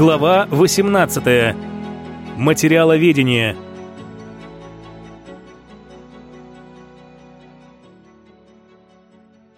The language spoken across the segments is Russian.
Глава 18. Материаловедение.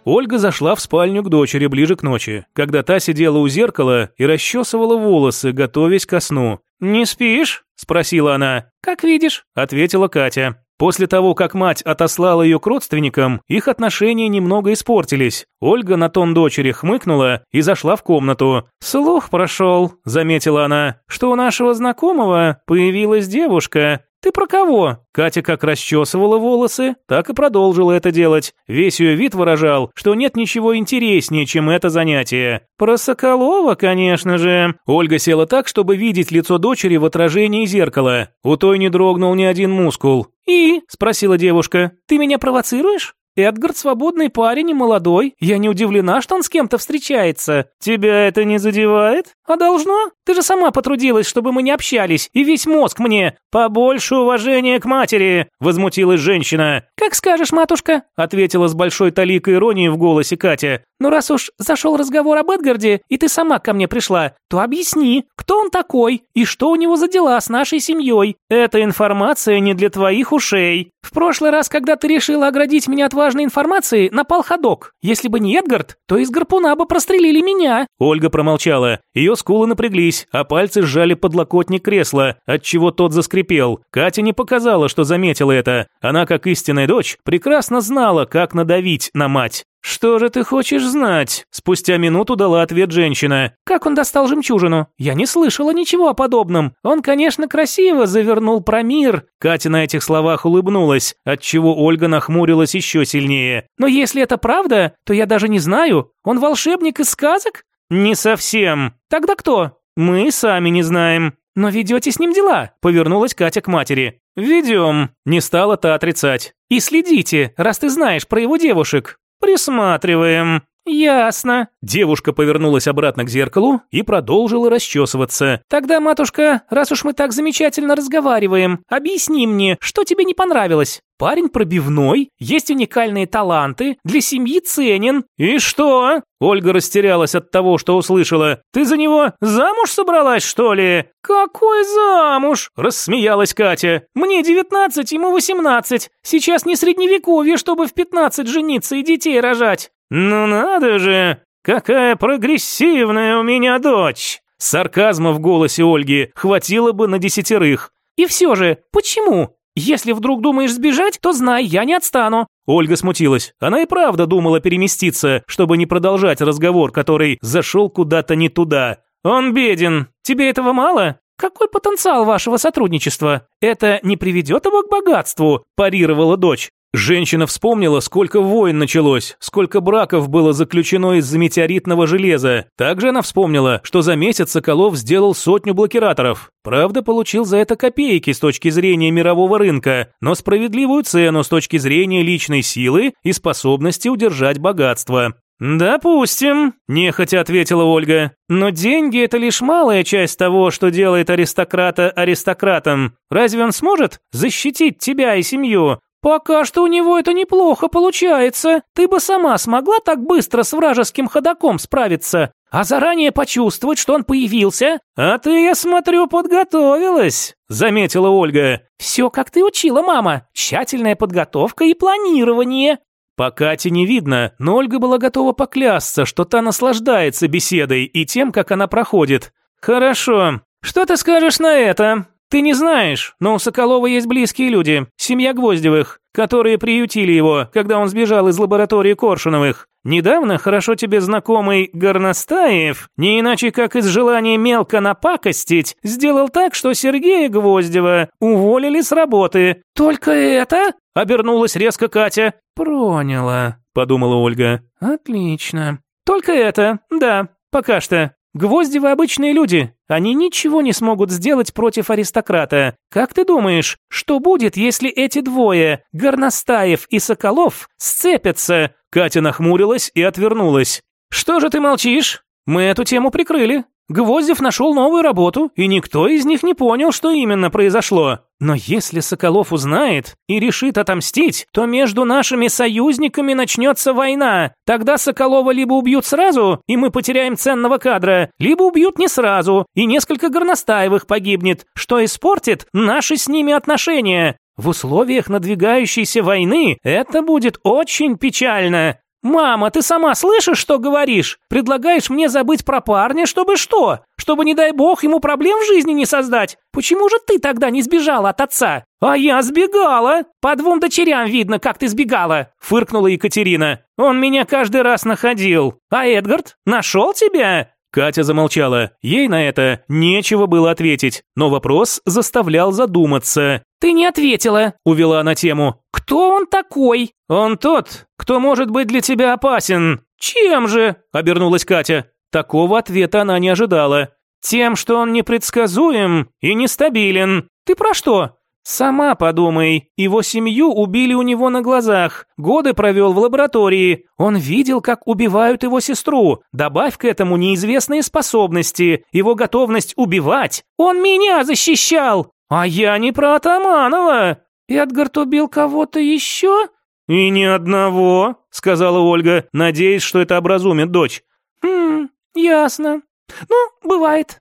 Ольга зашла в спальню к дочери ближе к ночи, когда та сидела у зеркала и расчесывала волосы, готовясь ко сну. «Не спишь?» – спросила она. «Как видишь», – ответила Катя. После того, как мать отослала ее к родственникам, их отношения немного испортились. Ольга на тон дочери хмыкнула и зашла в комнату. «Слух прошел», – заметила она, – «что у нашего знакомого появилась девушка. «Ты про кого?» Катя как расчесывала волосы, так и продолжила это делать. Весь ее вид выражал, что нет ничего интереснее, чем это занятие. «Про Соколова, конечно же». Ольга села так, чтобы видеть лицо дочери в отражении зеркала. У той не дрогнул ни один мускул. «И?» – спросила девушка. «Ты меня провоцируешь?» Эдгард свободный парень и молодой. Я не удивлена, что он с кем-то встречается. Тебя это не задевает? А должно? Ты же сама потрудилась, чтобы мы не общались, и весь мозг мне. Побольше уважения к матери, возмутилась женщина. Как скажешь, матушка, ответила с большой таликой иронии в голосе Катя. Но раз уж зашел разговор об Эдгарде, и ты сама ко мне пришла, то объясни, кто он такой и что у него за дела с нашей семьей. Эта информация не для твоих ушей. В прошлый раз, когда ты решила оградить меня от важной информации, напал ходок. Если бы не Эдгард, то из гарпуна бы прострелили меня». Ольга промолчала. Ее скулы напряглись, а пальцы сжали подлокотник кресла, отчего тот заскрипел. Катя не показала, что заметила это. Она, как истинная дочь, прекрасно знала, как надавить на мать. «Что же ты хочешь знать?» Спустя минуту дала ответ женщина. «Как он достал жемчужину? Я не слышала ничего о подобном. Он, конечно, красиво завернул про мир». Катя на этих словах улыбнулась, отчего Ольга нахмурилась еще сильнее. «Но если это правда, то я даже не знаю. Он волшебник из сказок?» «Не совсем. Тогда кто?» «Мы сами не знаем». «Но ведете с ним дела?» – повернулась Катя к матери. «Ведем», – не стала та отрицать. «И следите, раз ты знаешь про его девушек». «Присматриваем». «Ясно». Девушка повернулась обратно к зеркалу и продолжила расчесываться. «Тогда, матушка, раз уж мы так замечательно разговариваем, объясни мне, что тебе не понравилось? Парень пробивной, есть уникальные таланты, для семьи ценен. И что? Ольга растерялась от того, что услышала. Ты за него замуж собралась, что ли? Какой замуж? Рассмеялась Катя. Мне девятнадцать, ему восемнадцать. Сейчас не средневековье, чтобы в пятнадцать жениться и детей рожать. «Ну надо же! Какая прогрессивная у меня дочь!» Сарказма в голосе Ольги хватило бы на десятерых. «И все же, почему? Если вдруг думаешь сбежать, то знай, я не отстану». Ольга смутилась. Она и правда думала переместиться, чтобы не продолжать разговор, который зашел куда-то не туда. «Он беден. Тебе этого мало?» «Какой потенциал вашего сотрудничества? Это не приведет его к богатству?» – парировала дочь. Женщина вспомнила, сколько войн началось, сколько браков было заключено из-за метеоритного железа. Также она вспомнила, что за месяц Соколов сделал сотню блокираторов. Правда, получил за это копейки с точки зрения мирового рынка, но справедливую цену с точки зрения личной силы и способности удержать богатство. «Допустим», – нехотя ответила Ольга. «Но деньги – это лишь малая часть того, что делает аристократа аристократом. Разве он сможет защитить тебя и семью? «Пока что у него это неплохо получается. Ты бы сама смогла так быстро с вражеским ходаком справиться, а заранее почувствовать, что он появился? А ты, я смотрю, подготовилась», — заметила Ольга. «Все, как ты учила, мама. Тщательная подготовка и планирование». По Кате не видно, но Ольга была готова поклясться, что та наслаждается беседой и тем, как она проходит. «Хорошо. Что ты скажешь на это?» Ты не знаешь, но у Соколова есть близкие люди, семья Гвоздевых, которые приютили его, когда он сбежал из лаборатории Коршуновых. Недавно хорошо тебе знакомый Горностаев, не иначе как из желания мелко напакостить, сделал так, что Сергея Гвоздева уволили с работы. Только это? Обернулась резко Катя. Проняла, подумала Ольга. Отлично. Только это, да, пока что. Гвоздевы обычные люди, они ничего не смогут сделать против аристократа. Как ты думаешь, что будет, если эти двое, Горностаев и Соколов, сцепятся?» Катя нахмурилась и отвернулась. «Что же ты молчишь? Мы эту тему прикрыли. Гвоздев нашел новую работу, и никто из них не понял, что именно произошло. Но если Соколов узнает и решит отомстить, то между нашими союзниками начнется война. Тогда Соколова либо убьют сразу, и мы потеряем ценного кадра, либо убьют не сразу, и несколько горностаевых погибнет, что испортит наши с ними отношения. В условиях надвигающейся войны это будет очень печально. «Мама, ты сама слышишь, что говоришь? Предлагаешь мне забыть про парня, чтобы что? Чтобы, не дай бог, ему проблем в жизни не создать? Почему же ты тогда не сбежала от отца?» «А я сбегала! По двум дочерям видно, как ты сбегала!» Фыркнула Екатерина. «Он меня каждый раз находил. А Эдгард? Нашел тебя?» Катя замолчала. Ей на это нечего было ответить, но вопрос заставлял задуматься. «Ты не ответила», — увела она тему. «Кто он такой?» «Он тот, кто может быть для тебя опасен». «Чем же?» — обернулась Катя. Такого ответа она не ожидала. «Тем, что он непредсказуем и нестабилен». «Ты про что?» «Сама подумай, его семью убили у него на глазах, годы провел в лаборатории, он видел, как убивают его сестру, добавь к этому неизвестные способности, его готовность убивать. Он меня защищал, а я не про Атаманова. Эдгард убил кого-то еще?» «И ни одного», — сказала Ольга, надеясь, что это образумит дочь. «Хм, ясно. Ну, бывает».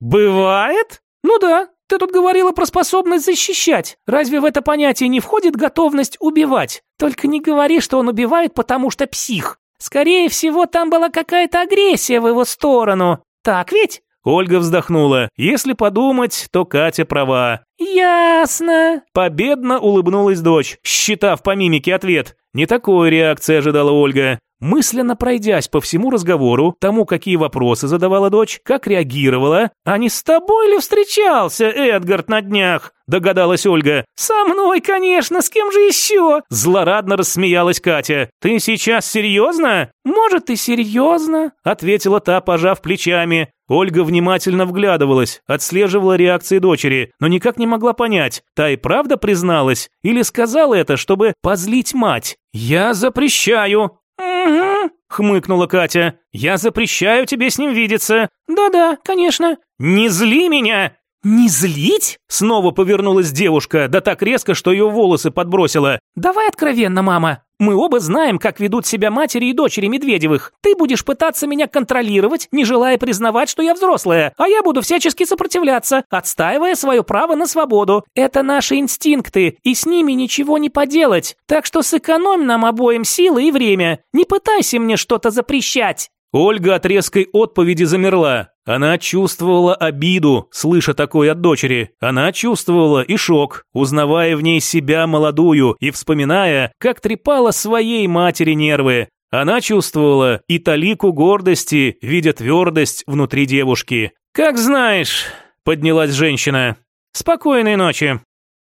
«Бывает?» «Ну да, ты тут говорила про способность защищать. Разве в это понятие не входит готовность убивать? Только не говори, что он убивает, потому что псих. Скорее всего, там была какая-то агрессия в его сторону. Так ведь? Ольга вздохнула. Если подумать, то Катя права. «Ясно!» Победно улыбнулась дочь, считав по мимике ответ. Не такой реакции ожидала Ольга. Мысленно пройдясь по всему разговору, тому, какие вопросы задавала дочь, как реагировала, «А не с тобой ли встречался Эдгард на днях?» – догадалась Ольга. «Со мной, конечно, с кем же еще?» – злорадно рассмеялась Катя. «Ты сейчас серьезно?» «Может, и серьезно», – ответила та, пожав плечами. Ольга внимательно вглядывалась, отслеживала реакции дочери, но никак не могла понять, та и правда призналась или сказала это, чтобы позлить мать. «Я запрещаю!» «Угу», — хмыкнула Катя. «Я запрещаю тебе с ним видеться». «Да-да, конечно». «Не зли меня!» «Не злить?» Снова повернулась девушка, да так резко, что ее волосы подбросила. «Давай откровенно, мама. Мы оба знаем, как ведут себя матери и дочери Медведевых. Ты будешь пытаться меня контролировать, не желая признавать, что я взрослая, а я буду всячески сопротивляться, отстаивая свое право на свободу. Это наши инстинкты, и с ними ничего не поделать. Так что сэкономь нам обоим силы и время. Не пытайся мне что-то запрещать». Ольга от резкой отповеди замерла. Она чувствовала обиду, слыша такое от дочери. Она чувствовала и шок, узнавая в ней себя молодую и вспоминая, как трепала своей матери нервы. Она чувствовала и талику гордости, видя твердость внутри девушки. «Как знаешь», — поднялась женщина. «Спокойной ночи».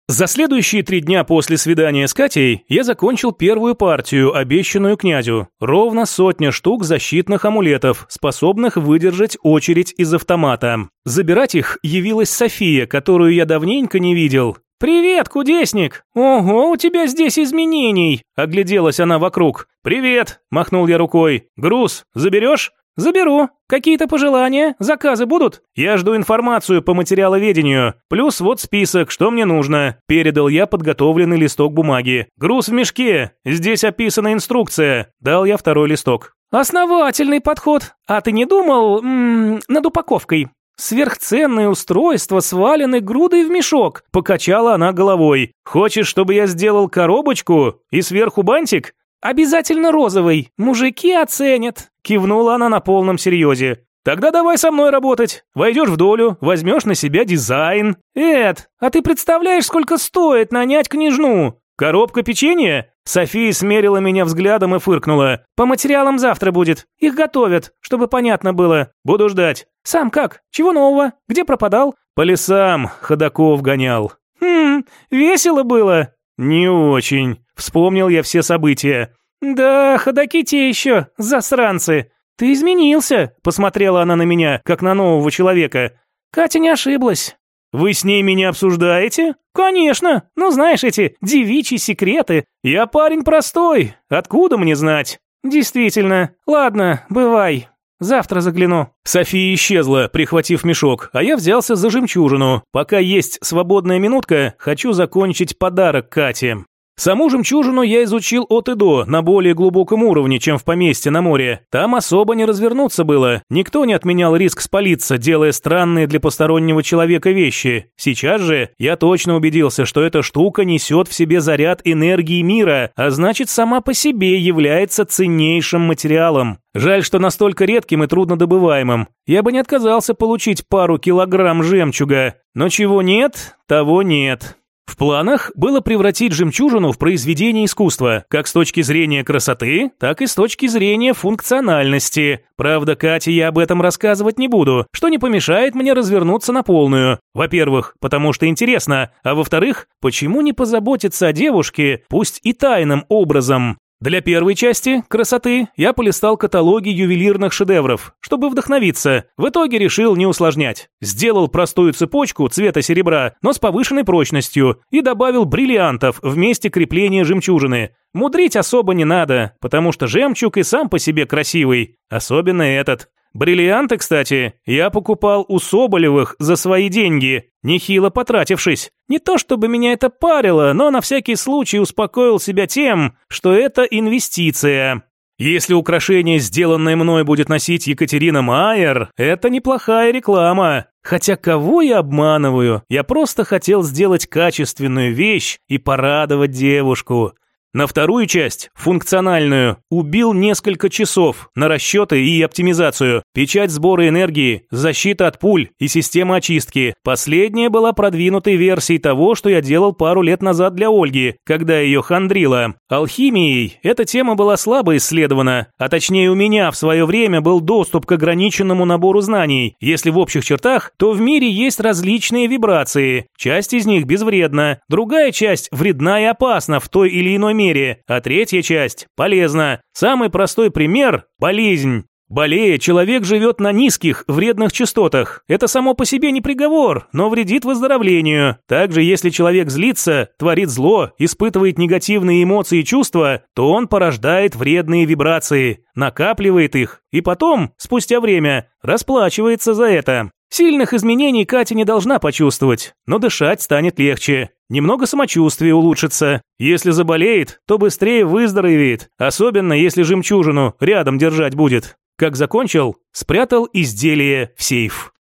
За следующие три дня после свидания с Катей я закончил первую партию, обещанную князю. Ровно сотня штук защитных амулетов, способных выдержать очередь из автомата. Забирать их явилась София, которую я давненько не видел. «Привет, кудесник! Ого, у тебя здесь изменений!» Огляделась она вокруг. «Привет!» – махнул я рукой. «Груз заберешь?» «Заберу. Какие-то пожелания? Заказы будут?» «Я жду информацию по материаловедению. Плюс вот список, что мне нужно». Передал я подготовленный листок бумаги. «Груз в мешке. Здесь описана инструкция». Дал я второй листок. «Основательный подход. А ты не думал м -м, над упаковкой?» «Сверхценное устройство свалены грудой в мешок», – покачала она головой. «Хочешь, чтобы я сделал коробочку и сверху бантик?» «Обязательно розовый. Мужики оценят», – кивнула она на полном серьезе. «Тогда давай со мной работать. Войдешь в долю, возьмешь на себя дизайн». «Эд, а ты представляешь, сколько стоит нанять княжну?» «Коробка печенья?» София смерила меня взглядом и фыркнула. «По материалам завтра будет. Их готовят, чтобы понятно было. Буду ждать». «Сам как? Чего нового? Где пропадал?» «По лесам ходаков гонял». «Хм, весело было». «Не очень». Вспомнил я все события. «Да, ходаки те еще, засранцы. Ты изменился», — посмотрела она на меня, как на нового человека. «Катя не ошиблась». «Вы с ней меня обсуждаете?» «Конечно. Ну, знаешь эти девичьи секреты. Я парень простой. Откуда мне знать?» «Действительно. Ладно, бывай». Завтра загляну». София исчезла, прихватив мешок, а я взялся за жемчужину. Пока есть свободная минутка, хочу закончить подарок Кате. Саму жемчужину я изучил от и до, на более глубоком уровне, чем в поместье на море. Там особо не развернуться было. Никто не отменял риск спалиться, делая странные для постороннего человека вещи. Сейчас же я точно убедился, что эта штука несет в себе заряд энергии мира, а значит сама по себе является ценнейшим материалом. Жаль, что настолько редким и труднодобываемым. Я бы не отказался получить пару килограмм жемчуга. Но чего нет, того нет. В планах было превратить жемчужину в произведение искусства, как с точки зрения красоты, так и с точки зрения функциональности. Правда, Кате я об этом рассказывать не буду, что не помешает мне развернуться на полную. Во-первых, потому что интересно, а во-вторых, почему не позаботиться о девушке, пусть и тайным образом? Для первой части красоты я полистал каталоги ювелирных шедевров, чтобы вдохновиться. В итоге решил не усложнять. Сделал простую цепочку цвета серебра, но с повышенной прочностью, и добавил бриллиантов в месте крепления жемчужины. Мудрить особо не надо, потому что жемчуг и сам по себе красивый, особенно этот. Бриллианты, кстати, я покупал у Соболевых за свои деньги, нехило потратившись. Не то чтобы меня это парило, но на всякий случай успокоил себя тем, что это инвестиция. Если украшение, сделанное мной, будет носить Екатерина Майер, это неплохая реклама. Хотя кого я обманываю? Я просто хотел сделать качественную вещь и порадовать девушку. На вторую часть, функциональную, убил несколько часов на расчеты и оптимизацию, печать сбора энергии, защита от пуль и система очистки. Последняя была продвинутой версией того, что я делал пару лет назад для Ольги, когда ее хандрила. Алхимией эта тема была слабо исследована, а точнее у меня в свое время был доступ к ограниченному набору знаний. Если в общих чертах, то в мире есть различные вибрации. Часть из них безвредна, другая часть вредна и опасна в той или иной мере, а третья часть полезна. Самый простой пример – болезнь. Болея, человек живет на низких, вредных частотах. Это само по себе не приговор, но вредит выздоровлению. Также, если человек злится, творит зло, испытывает негативные эмоции и чувства, то он порождает вредные вибрации, накапливает их и потом, спустя время, расплачивается за это. Сильных изменений Катя не должна почувствовать, но дышать станет легче. Немного самочувствия улучшится. Если заболеет, то быстрее выздоровеет, особенно если жемчужину рядом держать будет. Как закончил, спрятал изделие в сейф.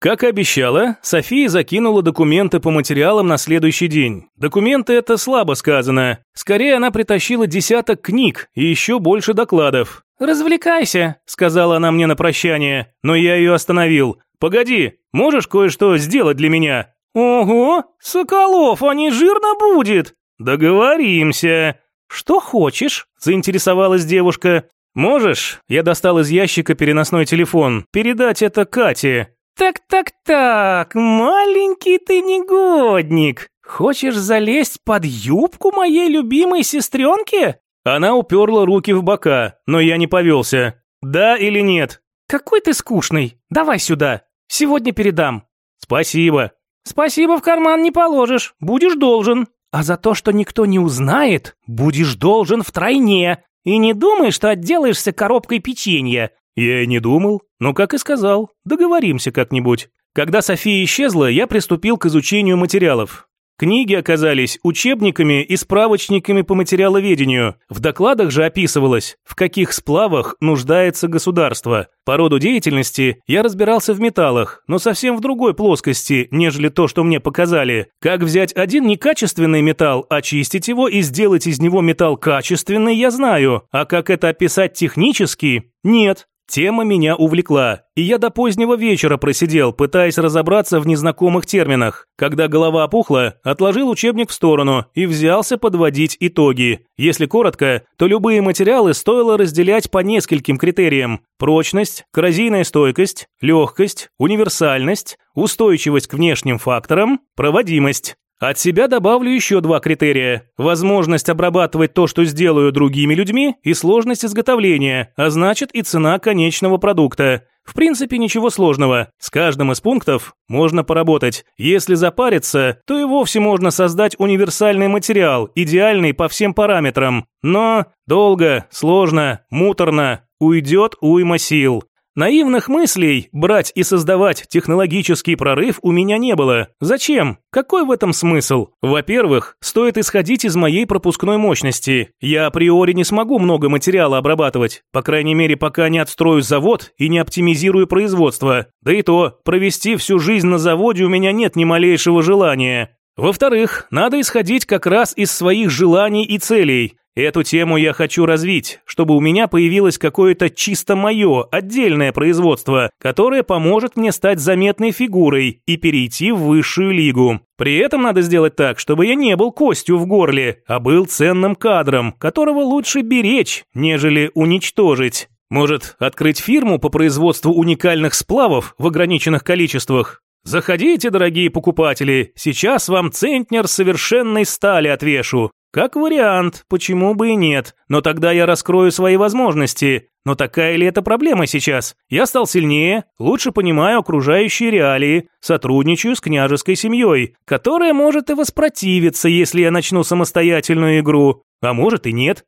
Как и обещала, София закинула документы по материалам на следующий день. Документы это слабо сказано. Скорее, она притащила десяток книг и еще больше докладов. «Развлекайся», — сказала она мне на прощание, но я ее остановил. «Погоди, можешь кое-что сделать для меня?» «Ого, Соколов, а не жирно будет?» «Договоримся». «Что хочешь?» – заинтересовалась девушка. «Можешь?» – я достал из ящика переносной телефон. «Передать это Кате». «Так-так-так, маленький ты негодник. Хочешь залезть под юбку моей любимой сестренки?» Она уперла руки в бока, но я не повелся. «Да или нет?» «Какой ты скучный. Давай сюда. Сегодня передам». «Спасибо». «Спасибо в карман не положишь. Будешь должен. А за то, что никто не узнает, будешь должен втройне. И не думай, что отделаешься коробкой печенья». Я и не думал. Но, как и сказал, договоримся как-нибудь. Когда София исчезла, я приступил к изучению материалов. Книги оказались учебниками и справочниками по материаловедению. В докладах же описывалось, в каких сплавах нуждается государство. По роду деятельности я разбирался в металлах, но совсем в другой плоскости, нежели то, что мне показали. Как взять один некачественный металл, очистить его и сделать из него металл качественный, я знаю. А как это описать технически? Нет. Тема меня увлекла, и я до позднего вечера просидел, пытаясь разобраться в незнакомых терминах. Когда голова опухла, отложил учебник в сторону и взялся подводить итоги. Если коротко, то любые материалы стоило разделять по нескольким критериям. Прочность, коррозийная стойкость, легкость, универсальность, устойчивость к внешним факторам, проводимость. От себя добавлю еще два критерия. Возможность обрабатывать то, что сделаю другими людьми, и сложность изготовления, а значит и цена конечного продукта. В принципе, ничего сложного. С каждым из пунктов можно поработать. Если запариться, то и вовсе можно создать универсальный материал, идеальный по всем параметрам. Но долго, сложно, муторно, уйдет уйма сил. Наивных мыслей брать и создавать технологический прорыв у меня не было. Зачем? Какой в этом смысл? Во-первых, стоит исходить из моей пропускной мощности. Я априори не смогу много материала обрабатывать, по крайней мере, пока не отстрою завод и не оптимизирую производство. Да и то, провести всю жизнь на заводе у меня нет ни малейшего желания. Во-вторых, надо исходить как раз из своих желаний и целей. Эту тему я хочу развить, чтобы у меня появилось какое-то чисто мое, отдельное производство, которое поможет мне стать заметной фигурой и перейти в высшую лигу. При этом надо сделать так, чтобы я не был костью в горле, а был ценным кадром, которого лучше беречь, нежели уничтожить. Может, открыть фирму по производству уникальных сплавов в ограниченных количествах? Заходите, дорогие покупатели, сейчас вам центнер совершенной стали отвешу. Как вариант, почему бы и нет, но тогда я раскрою свои возможности. Но такая ли это проблема сейчас? Я стал сильнее, лучше понимаю окружающие реалии, сотрудничаю с княжеской семьей, которая может и воспротивиться, если я начну самостоятельную игру, а может и нет.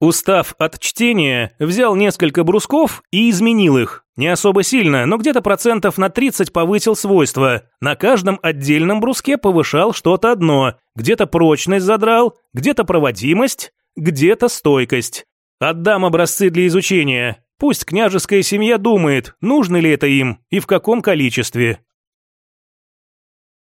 Устав от чтения, взял несколько брусков и изменил их. Не особо сильно, но где-то процентов на 30 повысил свойства. На каждом отдельном бруске повышал что-то одно. Где-то прочность задрал, где-то проводимость, где-то стойкость. Отдам образцы для изучения. Пусть княжеская семья думает, нужно ли это им и в каком количестве.